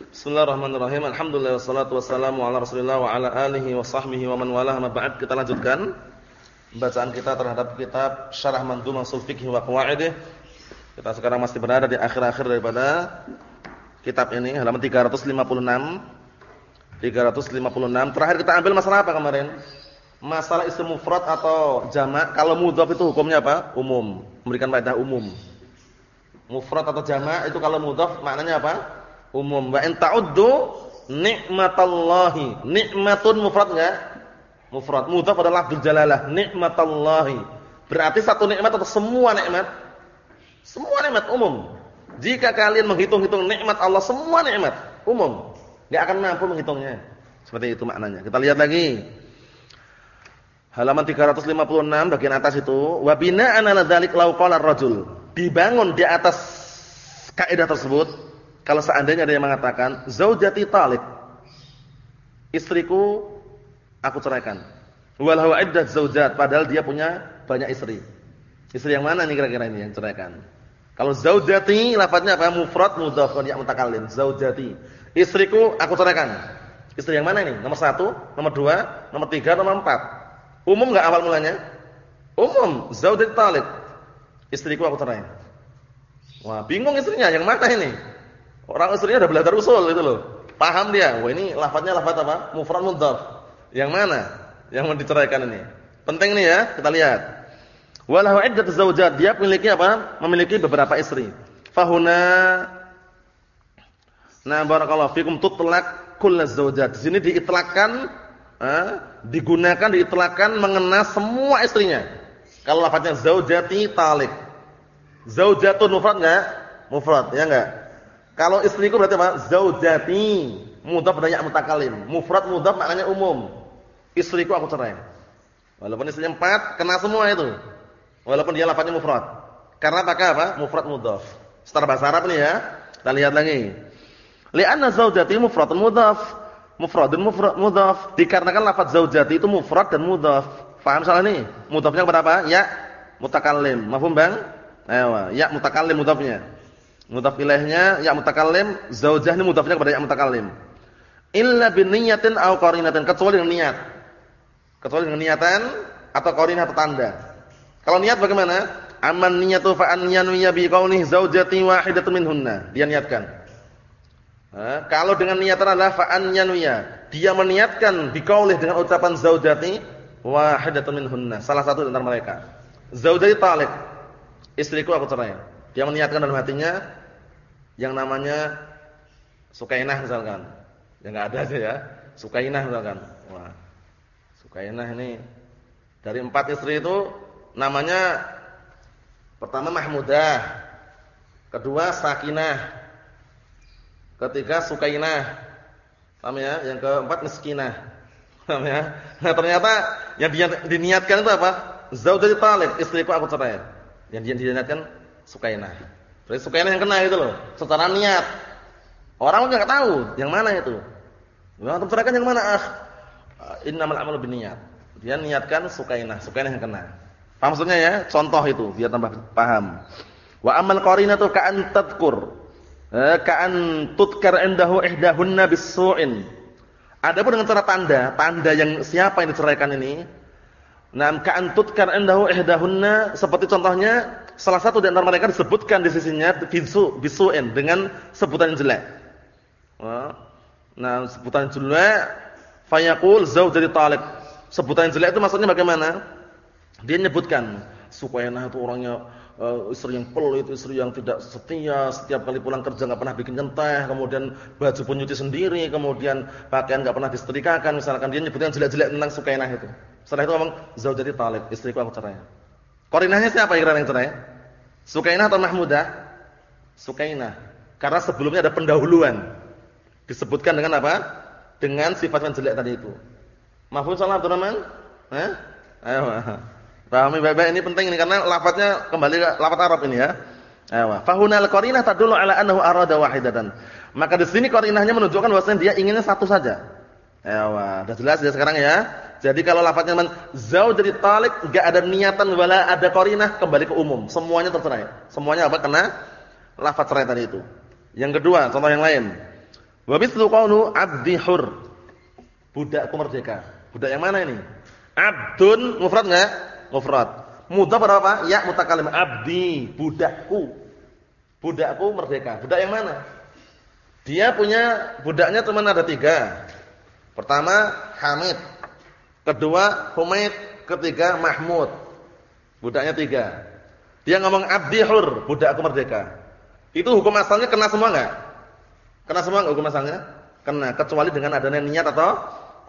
Bismillahirrahmanirrahim. Alhamdulillah wassalatu wassalamu ala Rasulillah wa ala alihi wa sahbihi wa man walah. ba'd kita lanjutkan bacaan kita terhadap kitab Syarah Mandhumah Ushul Fiqh wa Qawaidih. Kita sekarang masih berada di akhir-akhir daripada kitab ini, halaman 356. 356. Terakhir kita ambil masalah apa kemarin? Masalah isim mufrad atau jamak. Kalau mudhaf itu hukumnya apa? Umum. Memberikan faedah umum. Mufrad atau jamak itu kalau mudhaf maknanya apa? Umum. Wa in ta'uddu nikmatallahi. Nikmatun mufrad enggak? Mufrad. Mudhaf adalah lafzul jalalah, nikmatallahi. Berarti satu nikmat atau semua nikmat? Semua nikmat umum. Jika kalian menghitung-hitung nikmat Allah semua nikmat umum, enggak akan mampu menghitungnya. Seperti itu maknanya. Kita lihat lagi. Halaman 356 bagian atas itu, wa bina'an 'ala dzalik law qala ar-rajul. Dibangun di atas kaidah tersebut kalau seandainya ada yang mengatakan zaujati talib. Istriku aku ceraikan. Wal huwa iddat zaujat padahal dia punya banyak istri. Istri yang mana nih kira-kira ini yang ceraikan? Kalau zaujati lafadznya apa? Mufrad mudhaf ya mutakallim. Zaujati. Istriku aku ceraikan. Istri yang mana ini? Nomor satu, nomor dua, nomor tiga, nomor empat. Umum enggak awal mulanya? Umum. Zaujati talib. Istriku aku cerai. Wah, bingung istrinya yang mana ini? Orang istrinya udah belajar usul itu loh. Paham dia. Wah ini lafadznya lafadz apa? Mufrad mudhaf. Yang mana? Yang mau diceraikan ini. Penting nih ya, kita lihat. Walahu iddatu zaujat, dia memiliki apa? Memiliki beberapa istri. Fahuna Nah, barakallahu fikum tutlaq kullu zaujat. Di sini diitlakkan eh, digunakan diitlakkan mengena semua istrinya. Kalau lafadznya zaujati talik. Zaujatun mufrad enggak? Mufrad, ya enggak? Kalau istriku berarti apa? Zaujati. Mudhaf ya mutakalim. Mufrad mudhaf maknanya umum. Istriku aku cerai. Walaupun istrinya empat, kena semua itu. Walaupun dia lafaznya mufrad. Karena pakai apa? Mufrad mudhaf. Secara bahasa Arab nih ya. Kita lihat lagi. Li'anna zaujati mufradun mudhaf. Mufradun mufrad mudhaf. Dikarenakan lafaz zaujati itu mufrad dan mudhaf. Paham salah nih? Mudhafnya kepada apa? Ya mutakallim. Mafhum, Bang? Ayo, ya mutakallim mudhafnya. Mudhaf ilaihnya ya mutakallim, zaujah ini mudhafnya kepada ya mutakallim. Illa bin niyatin aw qarinatin, kecuali dengan niat. Kecuali dengan niatan atau qarinah atau tanda. Kalau niat bagaimana? Aman niyatu fa an yanwiya bi qawlihi zaujati wahidatun minhunna. Dia niatkan. Nah, kalau dengan niatan adalah fa an yanwiya, dia meniatkan bi qawlihi dengan ucapan zaujati wahidatun minhunna, salah satu antara mereka. Zaujati talik. Istriku aku cerai. Dia meniatkan dalam hatinya yang namanya Sukainah misalkan. Ya enggak ada aja ya. Sukainah misalkan. Wah. Sukainah ini dari empat istri itu namanya pertama Mahmudah, kedua Sakinah, ketiga Sukainah. Paham ya? Yang keempat Miskinah. Paham ya? Nah, ternyata yang diniatkan itu apa? Zaujati talib, istriku aku cerai. Yang dia diniatkan Sukainah. Sukainah yang kena itu loh, secara niat. Orang enggak tahu yang mana itu. Yang terceraikan yang mana? Ah, innamal amalu binniyat. Dia niatkan Sukainah, Sukainah yang kena. Paham maksudnya ya? Contoh itu biar tambah paham. Wa amal qarinatu ka'an tadhkur. Eh, ka'an tudkar indahu ihdahunna bisu'in. Adapun dengan cara tanda, tanda yang siapa yang diceraikan ini? Nam ka'an tudkar indahu ihdahunna seperti contohnya salah satu di antara mereka disebutkan di sisinya bisu bisu'in dengan sebutan jelek. Nah, sebutan jelek fayaqul zaujati talib. Sebutan jelek itu maksudnya bagaimana? Dia menyebutkan Sukainah itu orangnya uh, istri yang pelit, istri yang tidak setia, setiap kali pulang kerja enggak pernah bikin teh, kemudian baju pun nyuci sendiri, kemudian pakaian enggak pernah disetrikakan, misalkan dia nyebutkan jelek-jelek tentang Sukainah itu. Setelah itu ngomong zaujati talib, istriku aku cerai. Korinahnya siapa yang yang cerai? Sukainah atau Mahmudah? Sukainah. Karena sebelumnya ada pendahuluan. Disebutkan dengan apa? Dengan sifat yang jelek tadi itu. Mahfuz salah Abdurrahman? Eh? Ayo. Pahami baik-baik ini penting ini karena lafadznya kembali ke lafadz Arab ini ya. Ayo. Fahunal qarinah tadullu ala annahu arada wahidatan. Maka di sini qarinahnya menunjukkan bahwasanya dia inginnya satu saja. Ayo, sudah jelas ya sekarang ya. Jadi kalau lafadznya man zauj dari talik enggak ada niatan wala ada qarinah kembali ke umum. Semuanya tercerai. Semuanya apa? Kena lafaz cerai tadi itu. Yang kedua, contoh yang lain. Wa mithlu qawlu 'abdi hur. Budakku merdeka. Budak yang mana ini? Abdun mufrad enggak? Mufrad. Mudhaf apa? Ya mutakalim abdi, budakku. Budakku merdeka. Budak yang mana? Dia punya budaknya cuma ada tiga. Pertama Hamid. Kedua Humaid. Ketiga Mahmud. Budaknya tiga. Dia ngomong abdi hur, budakku merdeka. Itu hukum asalnya kena semua enggak? Kena semua enggak hukum asalnya? Kena, kecuali dengan adanya niat atau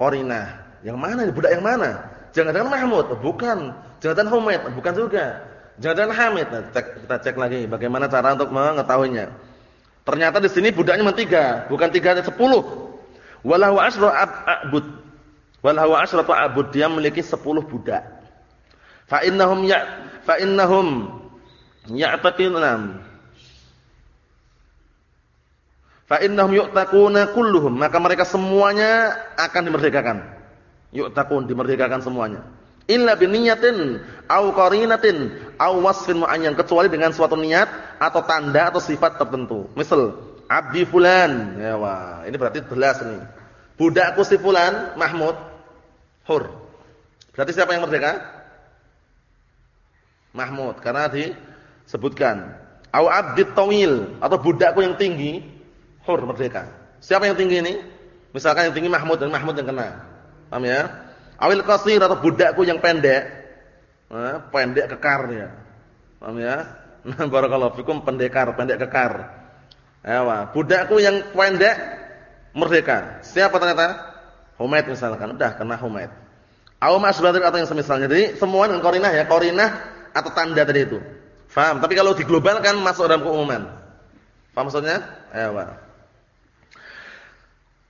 qarinah. Yang mana budak yang mana? Jangan-jangan Mahmud, bukan. Jangan-jangan Humaid, bukan juga. Jangan-jangan Hamid. Nah, cek, kita cek lagi bagaimana cara untuk mengetahuinya. Ternyata di sini budaknya tiga, bukan tiga ada sepuluh. Walahu asra abud. Walahu asratu abud dia memiliki sepuluh budak. Fa innahum ya fa innahum ya'taqinun Fa innahum yu'taquna kulluhum, maka mereka semuanya akan dimerdekakan. Yu'taqun dimerdekakan semuanya. Illa biniyatin au qarinatin au wasfin muayyan kecuali dengan suatu niat atau tanda atau sifat tertentu. Misal abdi fulan, ya wah, ini berarti jelas nih. Budakku si fulan Mahmud hur. Berarti siapa yang merdeka? Mahmud karena disebutkan au abdi tawil atau budakku yang tinggi hur merdeka. Siapa yang tinggi ini? Misalkan yang tinggi Mahmud dan Mahmud yang kena. Paham ya? Awil qasir atau budakku yang pendek. Nah, pendek kekar ya. Paham ya? Nah, barakallahu fikum pendekar, pendek kekar. Ewa, budakku yang pendek merdeka. Siapa ternyata? Humaid misalkan. Udah kena Humaid. Aw masbadir atau yang semisalnya. Jadi semua dengan korinah ya, korinah atau tanda tadi itu. Faham? Tapi kalau diglobalkan masuk dalam keumuman. Faham maksudnya? Ewa.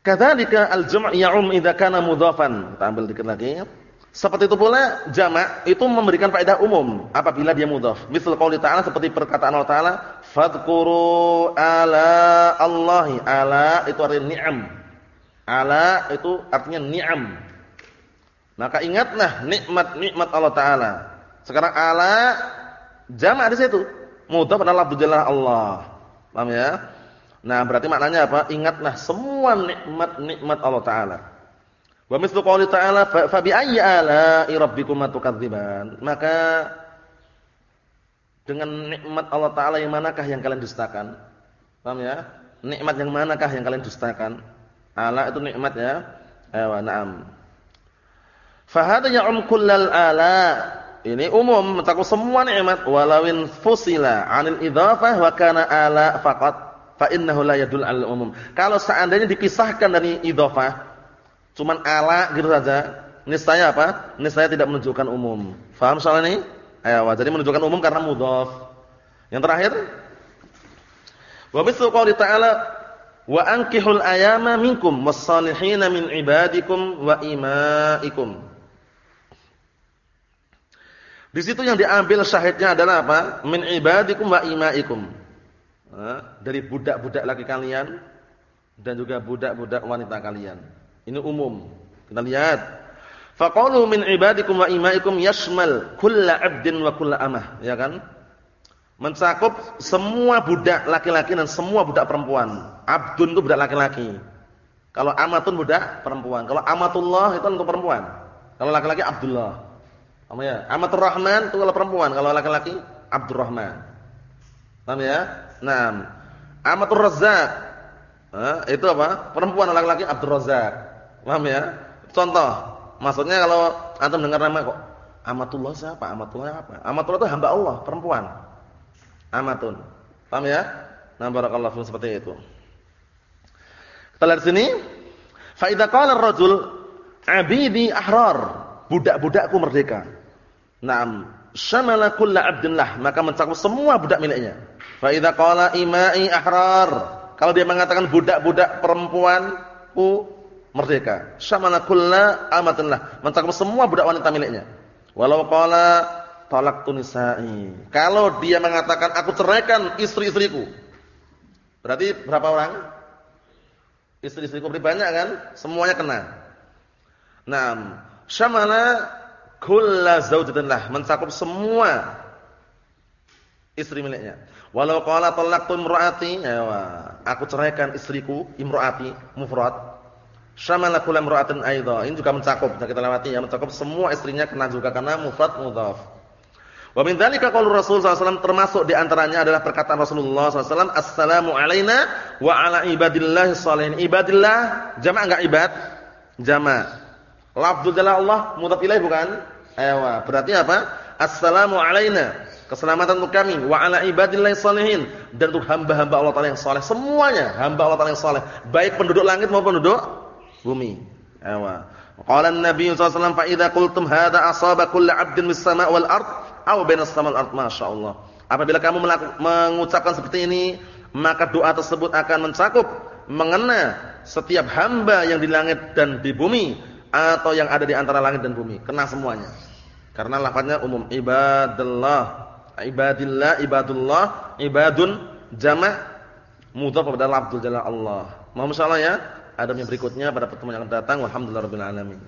Kadzalika al-jam' ya'um idza kana mudhafan. Dikit lagi. Seperti itu pula jamak itu memberikan faedah umum apabila dia mudhaf. Misal qauli ta'ala seperti perkataan Allah Ta'ala, "Fadhkuru ala Allahi." Ala itu artinya ni'am. Ala itu artinya ni'am. Maka ingatlah nikmat-nikmat Allah Ta'ala. Sekarang ala jamak di situ. Mudhaf adalah lafzul Allah. Paham ya? Nah, berarti maknanya apa? Ingatlah semua nikmat-nikmat Allah taala. Wa mislu qouli ta'ala fa bi ayyi ala'i rabbikuma tukadziban. Maka dengan nikmat Allah taala yang manakah yang kalian dustakan? Paham ya? Nikmat yang manakah yang kalian dustakan? Ala itu nikmat ya. Ayo, na'am. Fa hadha ya'um kullal ala. Ini umum mencakup semua nikmat walawin fusila 'anil idhafah wa kana ala faqat fa innahu la yadul al umum. Kalau seandainya dipisahkan dari idhofah, cuman ala gitu saja, niscaya apa? Niscaya tidak menunjukkan umum. Faham soal ini? Ayo, jadi menunjukkan umum karena mudhaf. Yang terakhir, wa mithlu qouli ta'ala wa ankihul ayama minkum was-salihina min ibadikum wa imaikum. Di situ yang diambil syahidnya adalah apa? Min ibadikum wa imaikum dari budak-budak laki kalian dan juga budak-budak wanita kalian. Ini umum. Kita lihat. Faqalu min ibadikum wa imaikum yashmal kulla 'abdin wa kulla amah, ya kan? Mencakup semua budak laki-laki dan semua budak perempuan. Abdun itu budak laki-laki. Kalau amatun budak perempuan. Kalau amatullah itu untuk perempuan. Kalau laki-laki Abdullah. Paham ya? Amatur Rahman itu kalau perempuan, kalau laki-laki Abdurrahman. Paham ya? Nah, Amatur Razzaq. Eh, itu apa? Perempuan laki-laki Abdul Razzaq. Paham ya? Contoh, maksudnya kalau antum dengar nama kok Amatullah siapa? Amatullah apa? Amatullah itu hamba Allah, perempuan. Amatun. Paham ya? Nah, barakallahu fiikum seperti itu. Kita lihat sini. Fa idza qala ar-rajul 'abidi ahrar, budak-budakku merdeka. Naam, syamala kullu 'abdillah, maka mencakup semua budak miliknya. Fa idza qala imai ahrar, kalau dia mengatakan budak-budak perempuanku merdeka. Syamala kulla amatillah, mencakup semua budak wanita miliknya. Walau qala talaqtu nisa'i. Kalau dia mengatakan aku ceraikan istri-istriku. Berarti berapa orang? Istri-istriku berarti banyak kan? Semuanya kena. Naam, syamala kulla zaujatin lah, mencakup semua istri miliknya. Walau qala talaqtu imraati, ya aku ceraikan istriku, imraati, mufrad. Syamala kullu imra'atin aidha. Ini juga mencakup, kita lewati ya, mencakup semua istrinya kena juga karena mufrad mudhaf. Wa min dzalika qaulu Rasul sallallahu termasuk di antaranya adalah perkataan Rasulullah sallallahu "Assalamu alaina wa ala ibadillahi sholihin." Ibadillah jamak enggak ibad? Jamak. Lafdzul jalal Allah mudhaf ilaih bukan? Ewa, berarti apa? Assalamu alaina. Keselamatan untuk kami wa ala ibadillahi sholihin dan untuk hamba-hamba Allah Taala yang saleh semuanya, hamba Allah Taala yang saleh, baik penduduk langit maupun penduduk bumi. Ewa. Qala an-nabiy sallallahu alaihi wasallam fa idza qultum hadza asaba kullu 'abdin mis sama' wal ard aw bainas samal ard masyaallah. Apabila kamu mengucapkan seperti ini, maka doa tersebut akan mencakup mengena setiap hamba yang di langit dan di bumi atau yang ada di antara langit dan bumi, kena semuanya. Karena lafaznya umum ibadallah, ibadillah, ibadullah, ibadun jama' mudhaf kepada jalal Allah. Mohon insyaallah ya, adab yang berikutnya pada pertemuan yang akan datang. Walhamdulillahirabbil alamin.